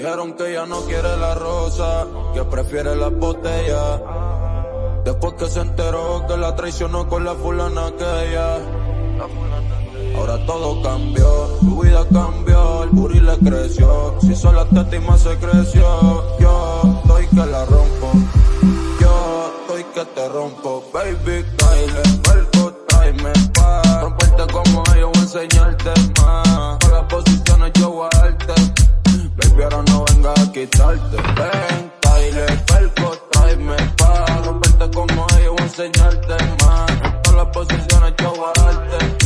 Dijeron que ella no quiere la rosa, que prefiere la botella. Después que se enteró que la traicionó con la fulana aquella. Ahora todo cambió, su vida cambió, el booty le creció. Si solo la teta se creció, yo estoy que la rompo. Yo estoy que te rompo, baby, baile, vuelvo, tráeme las posiciones yo voy a darte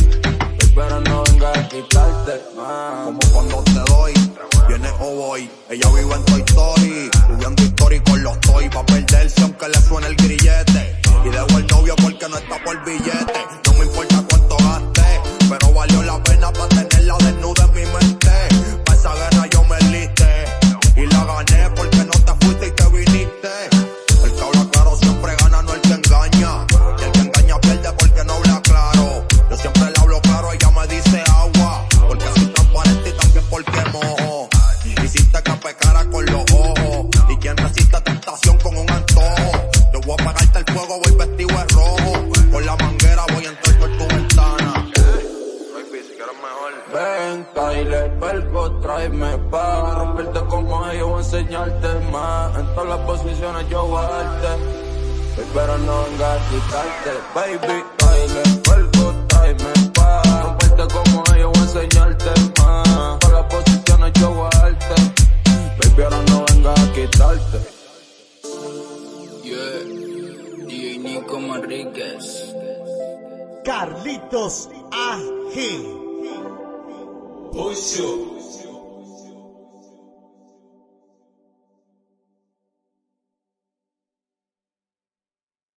pero no venga a quitarte más. Como cuando te doy, viene o voy. Ella vive en Toy Story, subiendo historia con los toy. Va a perderse aunque le suene el grillete. Y dejo el novio porque no está por billete. Ven, Tyler, Belgo, tráeme pa' romperte como ellos, voy a enseñarte más. En todas las posiciones yo voy a darte, pero no venga a quitarte. Baby, Tyler, Belgo, tráeme pa' romperte como ellos, voy a enseñarte más. En todas las posiciones yo voy a darte, baby, ahora no venga a quitarte. Yeah, DJ Nico Manríquez. Carlitos AG. Pois, senhor.